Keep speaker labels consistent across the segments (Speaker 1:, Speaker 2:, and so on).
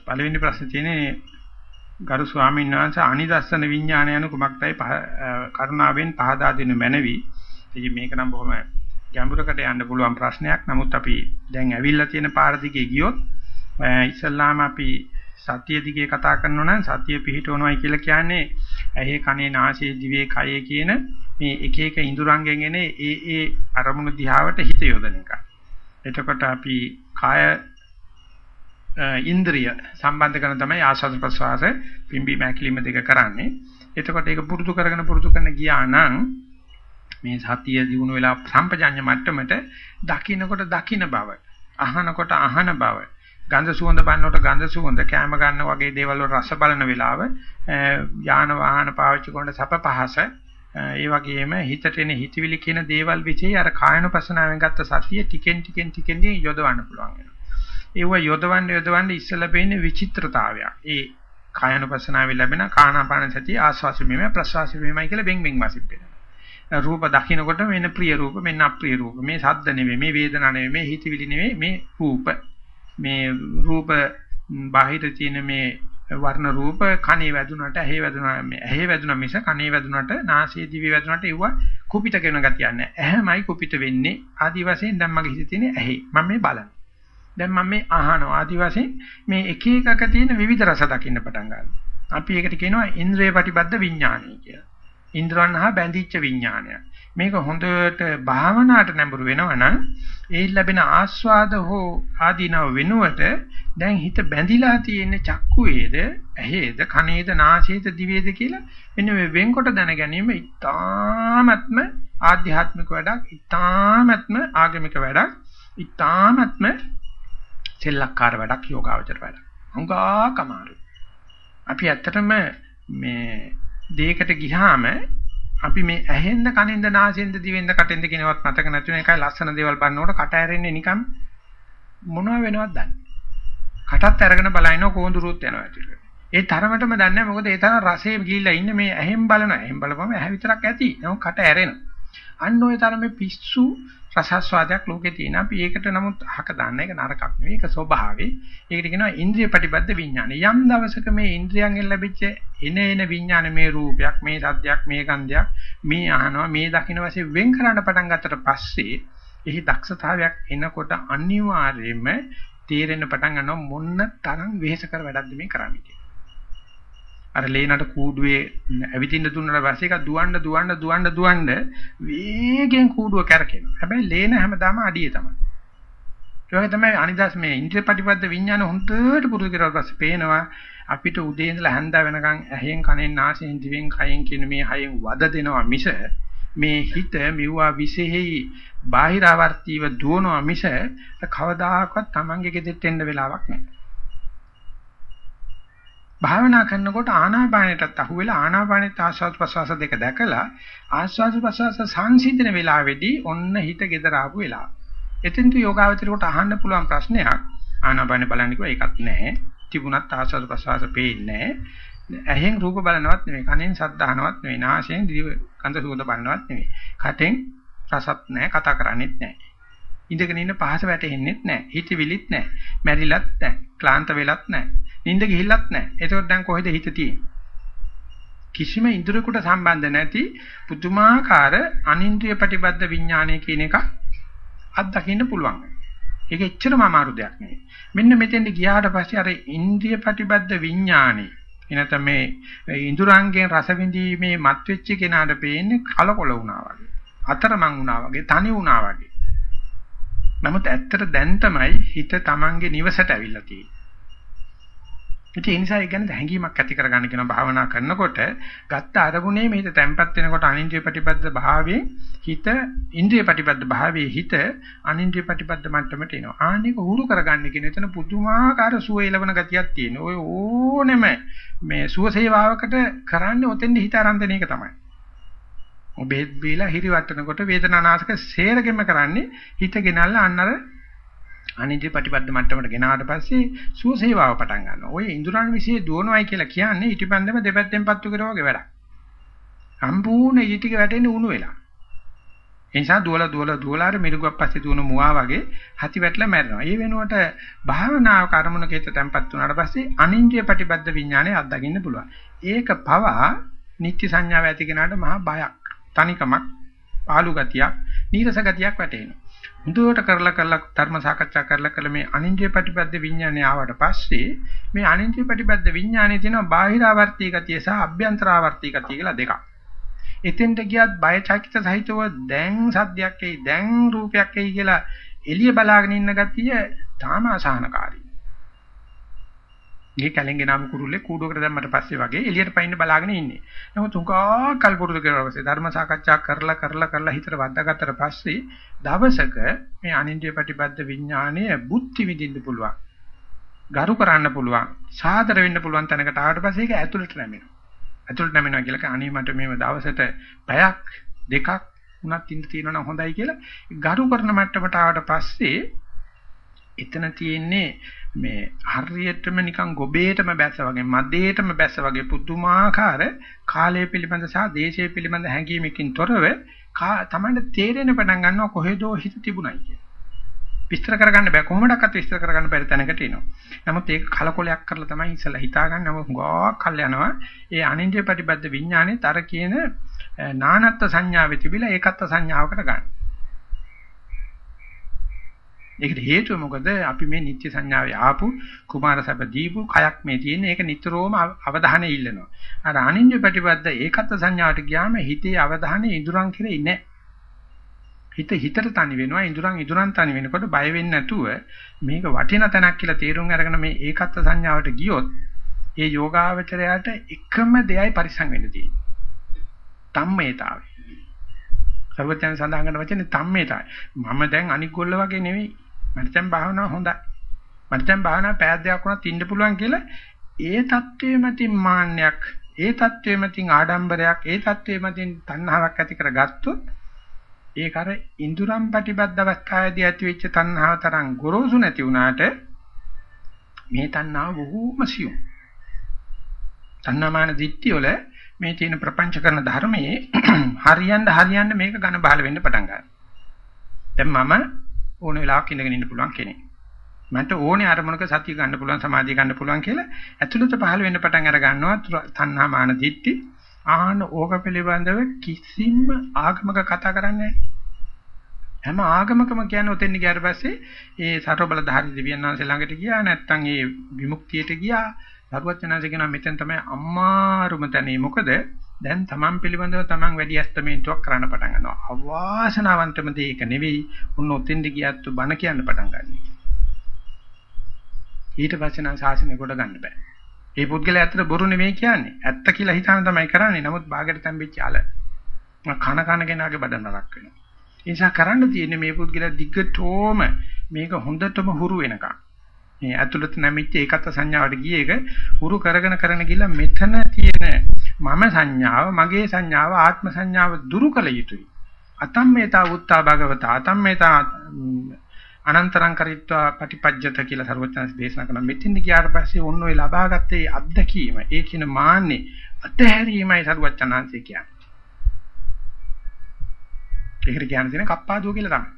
Speaker 1: පළවෙනි ප්‍රශ්නේ තියෙන්නේ ගරු ස්වාමීන් වහන්සේ අනිදස්සන විඥානය යන කුමක්දයි කරුණාවෙන් පහදා දෙනු මැනවි. ඉතින් මේක නම් බොහොම ගැඹුරකට යන්න පුළුවන් ප්‍රශ්නයක්. නමුත් අපි දැන් ඇවිල්ලා තියෙන පාර දිගේ ගියොත් ඉස්සල්ලාම අපි සතිය දිගේ කතා කරනවා නම් සතිය පිහිටවනවායි කියලා කියන්නේ ඇහි කනේ නාසයේ දිවේ කයේ කියන මේ එක එක ඉඳුරංගෙන් එන ඒ ඒ අරමුණු දිහාවට හිත යොදන එක. එතකොට අපි කාය ඉන්ද්‍රිය සම්බන්ධ කරන තමයි ආස්වාද ප්‍රසවාස පිම්බි මැකිලිම දෙක කරන්නේ. එතකොට ඒක පුරුදු කරගෙන පුරුදු කරන ගියා නම් මේ සතිය දිනු වෙලා සම්පජඤ්ඤ මට්ටමට දකින්නකොට දකින්න බව, අහනකොට අහන බව, ගන්ධ සුවඳ බලනකොට ගන්ධ සුවඳ, කැම ගන්න වගේ දේවල් වල රස බලන වෙලාව, යාන වාහන පාවිච්චි කරන සැප පහස, ඒ වගේම හිතට එන හිතවිලි කියන දේවල් વિશે අර කායනුපසනාවෙන් ගත්ත සතිය ටිකෙන් ටිකෙන් ටිකෙන් යොදවන්න පුළුවන් වෙනවා. ඒව යොදවන්න යොදවන්න ඉස්සලා පේන්නේ විචිත්‍රතාවයක්. ඒ කායනුපසනාවේ ලැබෙන කානාපාන සතිය ආස්වාස වීම ප්‍රසවාස වීමයි කියලා බෙන් බෙන් වසින් පේනවා. රූප දකින්නකොට මෙන්න ප්‍රිය රූප මෙන්න අප්‍රිය රූප මේ සද්ද නෙවෙයි මේ වේදනා නෙවෙයි මේ හිතවිලි නෙවෙයි මේ රූප මේ රූප බාහිර තියෙන මේ වර්ණ රූප කනේ වැදුනට ඇහි වැදුනා මේ ඇහි වැදුනා මිස කනේ වැදුනට නාසයේ දිවේ වැදුනට ඒව කුපිට කරන ගතියක් නැහැ. ඇහැමයි කුපිට වෙන්නේ. ආදි වශයෙන් දැන් මගේ හිතේ තියෙන ඇහි. මම මේ බලන. දැන් මම මේ අහනවා. ආදි වශයෙන් මේ එක එකක තියෙන විවිධ රස දකින්න පටන් ගන්නවා. අපි ඒකට කියනවා ඉන්ද්‍රිය ප්‍රතිබද්ධ විඥානය කියලා. ඉන්ද්‍රයන් හා බැඳිච්ච විඥානය. මේක හොඳට භාවනාවට නැඹුරු වෙනවා නම් ඒ ලැබෙන ආස්වාද හෝ ආදීනව වෙනුවට දැන් හිත බැඳිලා තියෙන චක්කුවේද ඇහේද කනේද නාසයේද දිවේද කියලා මෙන්න මේ වෙන්කොට දැන ගැනීම ඉතාමත්ම ආධ්‍යාත්මික වැඩක් ඉතාමත්ම ආගමික වැඩක් ඉතාමත්ම සෙල්ලක්කාර වැඩක් යෝගාවචර වැඩක්. හුඟා කමාරු. අපි ඇත්තටම මේ දෙයකට ගිහාම අපි මේ ඇහෙන්ද කනෙන්ද නාසයෙන්ද දිවෙන්ද කටෙන්ද කියනවත් මතක නැති වෙන එකයි ලස්සන දේවල් බලනකොට කට ඇරෙන්නේ නිකන් මොනව වෙනවද දන්නේ. කටත් අරගෙන බලනකොට කොඳුරුත් යනවා ඇතුළට. ඒ තරමටම දන්නේ මොකද ඒ තරම් රසයේ ගිහිල්ලා ඉන්නේ මේ ඇහෙන් බලනවා. ඇහෙන් බලපුවම ඇහැ විතරක් ඇති. නමුත් කට ඇරෙනවා. අන්න ওই තරමේ පිස්සු රසස්වාදයක් ලෝකේ තියෙන. අපි ඒකට නමුත් අහක දාන්න ඒක නරකක් නෙවෙයි. ඒක ස්වභාවය. ඒකට කියනවා ඉන්ද්‍රිය ප්‍රතිබද්ධ විඥාන. යම් දවසක මේ ඉන්ද්‍රියන්ගෙන් ලැබිච්ච එන එන විඥාන මේ රූපයක්, මේ සද්දයක්, මේ ගන්ධයක්, මේ අහනවා, මේ දකින්න වශයෙන් වෙන් කරන්න පටන් ගත්තට පස්සේ එහි දක්ෂතාවයක් එනකොට අනිවාර්යයෙන්ම තේරෙන්න පටන් ගන්නවා මොන්න තරම් වෙහෙස කර වැඩක්ද මේ කරන්නේ අර ලේනට කූඩුවේ ඇවිදින්න දුන්නාට පස්සේ ඒක දුවන්න දුවන්න දුවන්න දුවන්න වේගෙන් කූඩුව කැරකෙනවා. හැබැයි ලේන හැමදාම අඩියේ තමයි. ඒ වගේ තමයි අනිදාස් මේ ඉන්ද්‍රිය ප්‍රතිපද විඥාන හොඳට පුරුදු කරලා පස්සේ පේනවා අපිට උදේ ඉඳලා හැන්ද වෙනකන් ඇහෙන් කනෙන් නාසයෙන් දිවෙන් කයෙන් කියන මේ හයෙන් වද දෙනවා මිස මේ හිත මෙවුවා විශේෂයි බාහිරාවර්තීව දුවනවා මිස කවදාහක්වත් Tamange ගෙදෙට්ට එන්න වෙලාවක් නැහැ. භාවනා කරනකොට ආනාපානයටත් අහුවෙලා ආනාපානෙත් ආස්වාද ප්‍රසවාස දෙක දැකලා ආස්වාද ප්‍රසවාස සංසිඳන වෙලාවේදී ඔන්න හිත gedara ආපු වෙලාව. එතෙන්තු යෝගාවචරයට අහන්න පුළුවන් ප්‍රශ්නයක් ආනාපානෙ බලන්න කිව්වා ඒකත් නැහැ. තිබුණත් ආස්වාද ප්‍රසවාස පේන්නේ නැහැ. ඇහෙන් රූප බලනවත් නෙමෙයි කනෙන් ශබ්ද අහනවත් නෙමෙයි නාසයෙන් දිව කඳ සුවඳ බලනවත් නෙමෙයි කටෙන් රසත් නැහැ කතා කරන්නේත් නැහැ ඉඳගෙන ඉන්න පහස වැටෙන්නෙත් නැහැ හිතවිලිත් නැහැ මැරිලත් නැහැ ක්ලාන්ත වෙලත් නැහැ නිින්ද ගිහිල්ලත් නැහැ. ඒකෝට දැන් කොහෙද හිත තියෙන්නේ? කිසිම ඉන්ද්‍රියකට සම්බන්ධ නැති පුදුමාකාර අනින්ද්‍රිය ප්‍රතිබද්ධ විඥානය කියන එක අත්දකින්න පුළුවන්. ඒක එච්චරම අමාරු දෙයක් නෙවෙයි. මෙන්න මෙතෙන්ට ගියාට පස්සේ අර ඉන්ද්‍රිය ප්‍රතිබද්ධ විඥානේ එනතම මේ ඉඳුරංගෙන් රස විඳීමේ මත් වෙච්ච කෙනාට පේන්නේ කලකොල වුණා වගේ. අතරමං වුණා වගේ, තනි වුණා වගේ. නමුත් ඇත්තට දැන් තමයි හිත Tamange නිවසට ඇවිල්ලා තියෙන්නේ. ඉතින් ඒ නිසා ඒ ගැන හැඟීමක් ඇති කරගන්න කියන භාවනා කරනකොට ගත්ත අරමුණේ මේක තැම්පත් වෙනකොට අනින්ද්‍රිය ප්‍රතිපද භාවයේ හිත ඉන්ද්‍රිය ප්‍රතිපද භාවයේ හිත අනින්ද්‍රිය ප්‍රතිපද මට්ටමට එනවා. ආනික උහුරු කරගන්න කියන එතන පුදුමාකාර සුව එළවන ගතියක් තියෙනවා. ඔය ඕනෙම මේ සුව සේවාවකට කරන්නේ ඔතෙන්ද හිත ආරම්භන එක තමයි. ඔබෙත් බීලා හිරි වටනකොට වේදනානාශක සේරගෙම කරන්නේ හිත ගෙනල්ලා අන්නර අනිත්‍ය ප්‍රතිපද මට්ටමට ගෙනාවට පස්සේ සුව සේවාව පටන් ගන්නවා. ඔය ඉන්ද්‍රයන් વિશે දුවනවයි කියලා කියන්නේ ඊටිපන්දම දෙපැත්තෙන් පත්තු කරව වගේ වැඩක්. සම්පූර්ණ ඊටික වැටෙන්නේ උණු වෙලා. ඒ නිසා දුවලා දුවලා දුවලා අර මිරිගුවක් පස්සේ දුවන මුවා වගේ හති වැටලා මැරෙනවා. ඒ වෙනුවට භාවනාව කර්මණක හිත තැම්පත් වුණාට පස්සේ අනින්ද්‍රිය ප්‍රතිබද්ධ විඥානය අත්දකින්න පුළුවන්. ඒක පවා නිත්‍ය සංඥාව ඇති කෙනාට මහා බයක්, තනිකමක්, පාළු ගතියක්, නීරස ගතියක් වැටෙනවා. හොඳට කරලා කරලා ධර්ම සාකච්ඡා කරලා කළ මේ අනින්ද්‍රිය ප්‍රතිබද්ධ විඥානය ආවට පස්සේ මේ අනින්ද්‍රිය ප්‍රතිබද්ධ විඥානයේ තියෙනවා බාහිරාවර්තී ගතිය සහ අභ්‍යන්තරාවර්තී ගතිය කියලා දෙකක්. එතෙන්ට ගියත් බය චකිත සහිතව දැන් සද්දයක් එයි දැන් රූපයක් එයි කියලා එළිය බලාගෙන ඉන්න ගතිය තාම අසහනකාරී. මේ කැලෙන්ගේ නාම කුරුල්ලේ කූඩුවකට දැම්මට පස්සේ වගේ එළියට පයින්න බලාගෙන ඉන්නේ. නමුත් උංගා කල්පුරුදු කරලා පස්සේ ධර්ම සාකච්ඡා කරලා කරලා කරලා හිතට වද්දාගත්තට පස්සේ දවසක මේ අනින්ද්‍රිය ප්‍රතිබද්ධ විඥානය බුද්ධි විඳින්න පුළුවන්. ගරු කරන්න පුළුවන්. සාදර වෙන්න පුළුවන් තැනකට ආවට පස්සේ ඒක ඇතුළට නැමෙනවා. ඇතුළට නැමෙනවා කියලා අනේ මට මේව දවසට පැයක් දෙකක් උනත් ඉන්න තියෙනවා නම් හොඳයි කියලා ගරු කරන මට්ටමට ආවට පස්සේ එතන තියෙන්නේ මේ හරියටම නිකන් ගොබේටම බැස්ස වගේ මදේටම බැස්ස වගේ පුදුමාකාර කාලය පිළිබඳ සහ දේශය පිළිබඳ හැඟීමකින් තොරව තමන්ට තේරෙන පටන් ගන්නවා කොහෙදෝ හිත තිබුණයි කියලා. විස්තර කරගන්න බෑ කොහොමඩක්වත් විස්තර කරගන්න බැරි තැනකට එනවා. නමුත් ඒක කලකොලයක් කරලා තමයි ඉස්සලා හිතාගන්න නමුත් ගොඩක් කල් යනවා. ඒ අනින්ද්‍රිය ප්‍රතිබද්ධ විඥානේ තර කියන නානත්ත් සංඥාවේ තිබිලා ඒකත්ත් සංඥාවකට ගන්න. ඒකට හේතුව මොකද අපි මේ නිත්‍ය සංඥාවේ ආපු කුමාර සැප දීපු කයක් මේ තියෙන ඒක නිතරම අවධානය ඉල්ලනවා. අර අනින්ද්‍රිය ප්‍රතිබද්ධ ඒකත්ත් සංඥාවට ගියාම හිතේ අවධානය ඉඳුරන් කෙරේ නැහැ. හිත හිතට තනි වෙනවා ඉඳුරන් ඉඳුරන් තනි වෙනකොට බය වෙන්නේ නැතුව මේක වටින තැනක් කියලා තේරුම් අරගෙන මේ ඒකත්ව සංඥාවට ගියොත් ඒ යෝගාවචරයට එකම දෙයයි පරිසං වෙන්න තියෙන්නේ. තම්මේතාවය. සර්වඥයන් සඳහන් කරන වචනේ තම්මේතාවය. මම දැන් අනික් ගොල්ල වගේ නෙවෙයි. මට දැන් භාවනාව හොඳයි. මට දැන් භාවනාව පෑය දෙකක් වුණත් ඉන්න පුළුවන් කියලා ඒ தત્ත්වයේ මතින් මාන්නයක්, ඒ தત્ත්වයේ මතින් ආඩම්බරයක්, ඒ தત્ත්වයේ මතින් තණ්හාවක් ඇති කරගත්තොත් ඒක අර ඉඳුරම් ප්‍රතිබද්ධ අවස්ථාවේදී ඇතිවෙච්ච තණ්හාව තරම් ගොරෝසු නැති වුණාට මේ තණ්හාව බොහෝම සියුම්. තණ්හාමාන දිට්ඨිය වල මේ තියෙන ප්‍රපංච කරන ධර්මයේ හරියන්න හරියන්න මේක ඝන බහල වෙන්න පටන් ගන්නවා. දැන් මම ඕන වෙලාවක ඉඳගෙන ඉන්න පුළුවන් කෙනෙක්. මන්ට ඕනේ අරමුණක සතිය ගන්න පුළුවන් සමාධිය ගන්න පුළුවන් කියලා ඇතුළත පහළ වෙන්න පටන් අර ගන්නවා තණ්හාමාන දිට්ඨි. ආහන ඕක පිළිබඳව කිසිම ආගමක කතා කරන්නේ හැම ආගමකම කියන්නේ ඔතෙන් ගියාට පස්සේ ඒ සතර බලධාරී දෙවියන් වහන්සේ ළඟට ගියා නැත්නම් ඒ විමුක්තියට ගියා. සරුවචනාංශ කියනවා මෙතෙන් තමයි අම්මාරුම තැනේ. මොකද දැන් තමන් පිළිබඳව තමන් වැඩි ඇස්තමේන්තුවක් කරන්න පටන් ගන්නවා අවාසනාවන්තම දේ ඒක නෙවෙයි උන් ඔතෙන්ද ගියත් බණ කියන්න පටන් ගන්නවා ඊට පස්සේ නම් ශාසනය කොට ගන්න බෑ ඒ පුද්ගලයා ඇත්තට බොරු නෙමෙයි කියන්නේ. ඇත්ත කියලා හිතාන තමයි කරන්නේ. නමුත් ਬਾගෙට තැම්බෙච්ච අල. කන කන කෙනාගේ බඩ නරක් වෙනවා. ඒ නිසා කරන්න තියෙන්නේ මේ පුද්ගලයා දිගටම මේක හොඳටම හුරු වෙනකම්. මේ ඇතුළත නැමිච්ච ඒකත් සංඥාවට ගියේ ඒක හුරු කරගෙන කරගෙන ගිහලා මෙතන තියෙන මම සංඥාව, මගේ සංඥාව, ආත්ම සංඥාව දුරු කළ යුතුයි. අතම්මේතා උත්තා භගවතා අතම්මේතා අනන්තරං කරිත්වා පටිපජ්ජත කියලා සර්වඥාන්ස දේශනා කරනවා. මෙතින් ගියාට පස්සේ ඔන්න ඔය ලබාගත්තේ අත්දැකීම, ඒ කියන මාන්නේ අතහැරීමයි සර්වඥාන්සේ කියන්නේ. ඒකට කියන්න තියෙන කප්පාදුව කියලා තමයි.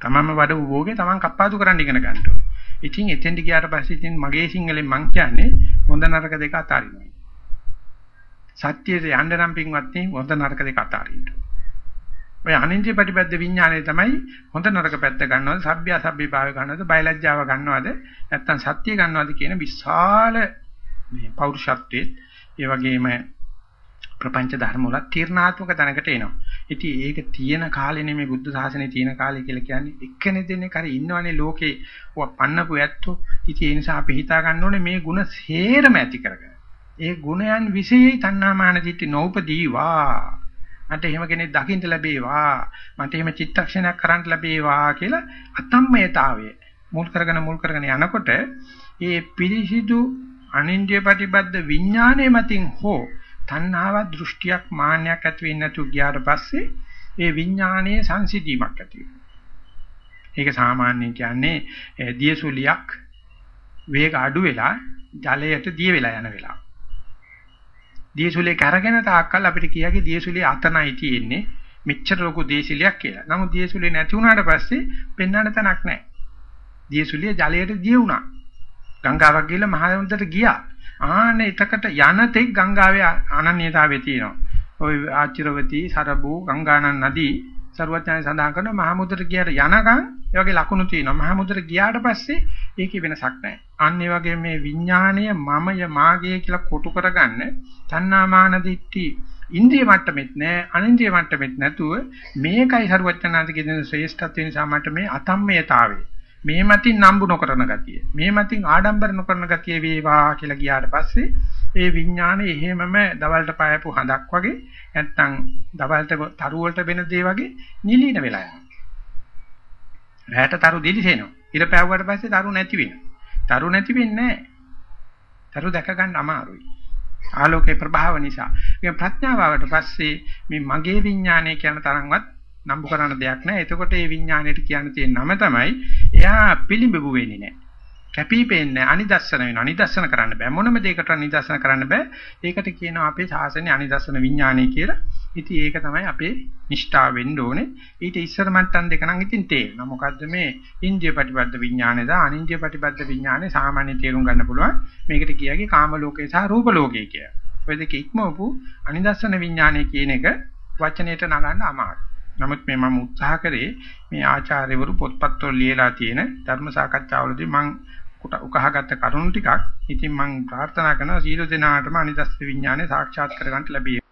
Speaker 1: තමන්ම වඩපු භෝගේ තමන් කප්පාදු කරන්න ඉගෙන ගන්න ඕනේ. ඉතින් එතෙන්ට ගියාට පස්සේ ඉතින් මගේ සිංහලෙන් මං කියන්නේ හොඳ නරක දෙක අතාරිනවා. සත්‍යයට යන්න නම් පින්වත්නි හොඳ නරක දෙක අතාරින්න. ඔය අනින්ද්‍රිය ප්‍රතිපද විඥානය තමයි හොඳ නරක පැත්ත ගන්නවද, සබ්බ්‍ය අසබ්බේ භාවය ගන්නවද, බයලජ්ජාව ගන්නවද, නැත්නම් සත්‍ය ගන්නවද කියන විශාල මේ පෞරුෂත්වයේ ඒ වගේම ප්‍රපංච ධර්ම වල තීර්ණාත්මක තැනකට එනවා. ඉතින් ඒක තියෙන කාලේ නෙමෙයි බුද්ධ ශාසනයේ තියෙන කාලේ කියලා කියන්නේ එක්කෙනෙක් දෙන්නෙක් හරි ඉන්නවනේ ලෝකේ. ඔය පන්නපු ඇත්තෝ. ඉතින් ඒ නිසා අපි හිතා ගන්න ඕනේ මේ ಗುಣ සේරම ඇති කරගන්න. ඒ ගුණයන් විශේෂයි තණ්හාමාන දිට්ඨි නෝපදීවා මට එහෙම කෙනෙක් දකින්න ලැබේවා. මට එහෙම චිත්තක්ෂණයක් කරන්න ලැබේවා කියලා අතම්මයතාවය මුල් කරගෙන මුල් කරගෙන යනකොට ඒ පිරිසිදු අනින්ද්‍රිය ප්‍රතිබද්ධ විඥානයේ මතින් හෝ තණ්හාව දෘෂ්ටියක් මාන්නයක් ඇති වෙන්නේ නැතු ගියාට පස්සේ ඒ විඥානයේ සංසිඳීමක් ඇති ඒක සාමාන්‍යයෙන් කියන්නේ දියසුලියක් වේග අඩු වෙලා ජලයට දිය වෙලා යන වෙලාව. දියසුලිය කරගෙන තාක්කල් අපිට කියකි දියසුලිය අතනයි තියෙන්නේ. මෙච්චර ලොකු දේශිලියක් කියලා. නමුත් දේශුලිය නැති වුණාට පස්සේ පෙන්වන්න තැනක් නැහැ. දේශුලිය ජලයට දිය වුණා. ගංගාවක් ගිහලා මහසමුද්‍රයට ගියා. ආන්න එතකට යන තෙක් ගංගාවේ අනන්‍යතාවය තියෙනවා. ওই ආචිරවතී සරබු ගංගානන් නදී සරුවත්යන් සඳහන් කරන මහමුද්‍රට ගියට යනකම් ඒ වගේ ලකුණු තියෙනවා. මහමුද්‍රට ගියාට පස්සේ ඒකේ වෙනසක් නැහැ. අන්න ඒ වගේ මේ විඥාණය මමය මාගේ කියලා කොටු කරගන්න තණ්හාමාන දිට්ඨි ඉන්ද්‍රිය මට්ටමෙත් නෑ අනින්ද්‍රිය මට්ටමෙත් නැතුව මේකයි සරුවත්යන්ාන්තගේ දෙන ශ්‍රේෂ්ඨත්වය නිසා මට මේ අතම්මයතාවය මේ මතින් නම්බු නොකරන ගතිය මේ මතින් ආඩම්බර නොකරන ගතිය වේවා කියලා ගියාට පස්සේ ඒ විඥානේ එහෙමම දවල්ට පායපු හඳක් වගේ නැත්තම් දවල්ට තරු වලට වෙන දේ වගේ නිලීන වෙලා යනවා. රැට තරු දිලිසෙනවා. ඉර පෑවුවට පස්සේ තරු නැති වෙනවා. තරු නැති වෙන්නේ නැහැ. තරු දැක ගන්න අමාරුයි. ආලෝකේ ප්‍රභාව නිසා. මේ ප්‍රඥාවට පස්සේ මේ මගේ විඥානය කියන තරම්වත් නම්බු කරන දෙයක් නැහැ. එතකොට මේ විඥාණයට කියන්න තියෙන නම තමයි එයා පිළිඹු වෙන්නේ නැහැ. කැපිපෙන්නේ අනිදස්සන වෙනවා. අනිදස්සන කරන්න බෑ. මොනම දෙයකට අනිදස්සන කරන්න බෑ. ඒකට කියනවා අපේ ශාසනයේ අනිදස්සන විඥානය කියලා. ඉතින් ඒක තමයි අපේ නිෂ්ඨාව වෙන්න ඕනේ. ඊට ඉස්සර මට්ටම් දෙක නම් ඉතින් තේරෙනවා. මොකද්ද මේ ඉන්ද්‍රිය ප්‍රතිබද්ධ විඥානයද අනින්ද්‍රිය ප්‍රතිබද්ධ විඥානේ සාමාන්‍ය තේරුම් ගන්න පුළුවන්. මේකට කියගේ කාම ලෝකේ සහ රූප ලෝකේ කිය. ඔය දෙක ඉක්මවපු අනිදස්සන විඥානය කියන එක වචනයට නගන්න අමාරුයි. නමුත් මේ මම උත්සාහ කරේ මේ ආචාර්යවරු පොත්පත්වල ලියලා තියෙන ධර්ම සාකච්ඡාවලදී මම උකහාගත්ත කරුණු ටිකක් ඉතින් මම ප්‍රාර්ථනා කරනවා සීල දෙනාටම අනිදස්ස විඥානේ සාක්ෂාත් කරගන්න ලැබේ